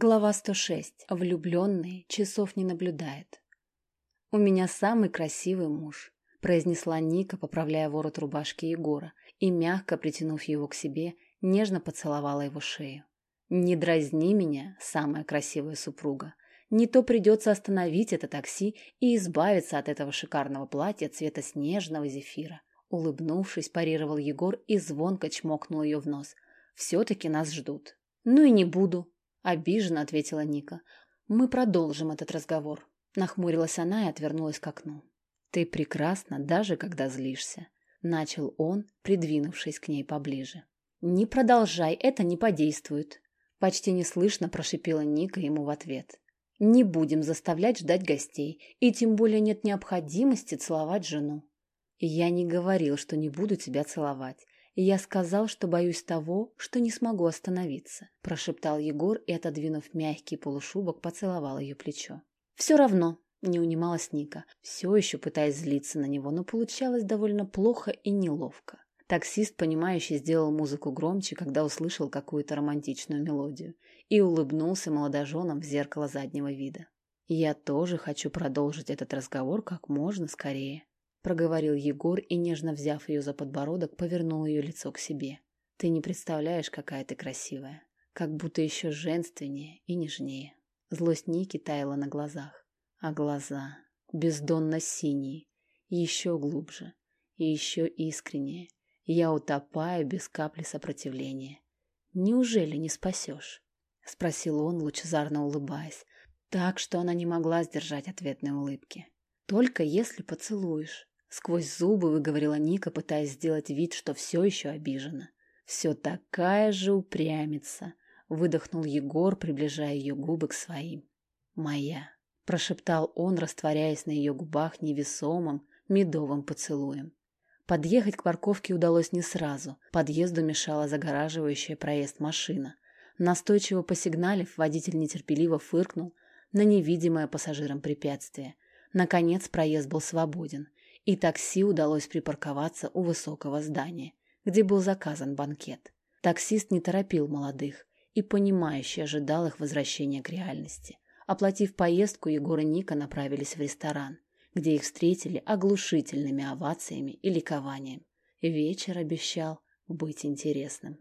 Глава 106. Влюбленный часов не наблюдает. «У меня самый красивый муж», — произнесла Ника, поправляя ворот рубашки Егора, и, мягко притянув его к себе, нежно поцеловала его шею. «Не дразни меня, самая красивая супруга. Не то придется остановить это такси и избавиться от этого шикарного платья цвета снежного зефира». Улыбнувшись, парировал Егор и звонко чмокнул ее в нос. «Все-таки нас ждут». «Ну и не буду», Обиженно ответила Ника. Мы продолжим этот разговор. Нахмурилась она и отвернулась к окну. Ты прекрасна, даже когда злишься. Начал он, придвинувшись к ней поближе. Не продолжай, это не подействует. Почти неслышно прошипела Ника ему в ответ. Не будем заставлять ждать гостей, и тем более нет необходимости целовать жену. Я не говорил, что не буду тебя целовать я сказал, что боюсь того, что не смогу остановиться», – прошептал Егор и, отодвинув мягкий полушубок, поцеловал ее плечо. «Все равно», – не унималась Ника, все еще пытаясь злиться на него, но получалось довольно плохо и неловко. Таксист, понимающий, сделал музыку громче, когда услышал какую-то романтичную мелодию, и улыбнулся молодоженам в зеркало заднего вида. «Я тоже хочу продолжить этот разговор как можно скорее», проговорил Егор и, нежно взяв ее за подбородок, повернул ее лицо к себе. Ты не представляешь, какая ты красивая. Как будто еще женственнее и нежнее. Злость Ники таяла на глазах. А глаза бездонно синие, еще глубже и еще искреннее. Я утопаю без капли сопротивления. Неужели не спасешь? Спросил он, лучезарно улыбаясь, так, что она не могла сдержать ответной улыбки. Только если поцелуешь. Сквозь зубы выговорила Ника, пытаясь сделать вид, что все еще обижена. «Все такая же упрямится», — выдохнул Егор, приближая ее губы к своим. «Моя», — прошептал он, растворяясь на ее губах невесомым медовым поцелуем. Подъехать к парковке удалось не сразу. Подъезду мешала загораживающая проезд машина. Настойчиво посигналив, водитель нетерпеливо фыркнул на невидимое пассажирам препятствие. Наконец проезд был свободен, и такси удалось припарковаться у высокого здания, где был заказан банкет. Таксист не торопил молодых и, понимающе ожидал их возвращения к реальности. Оплатив поездку, Егор и Ника направились в ресторан, где их встретили оглушительными овациями и ликованием. Вечер обещал быть интересным.